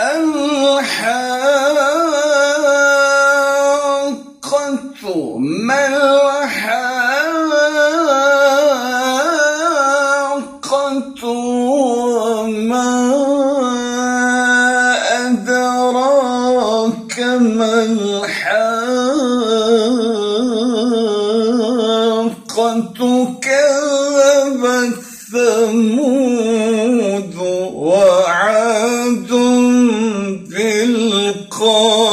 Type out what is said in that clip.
الحاقة ما وما أدراك ما الحاقة كذبت ثمود وعاد בכל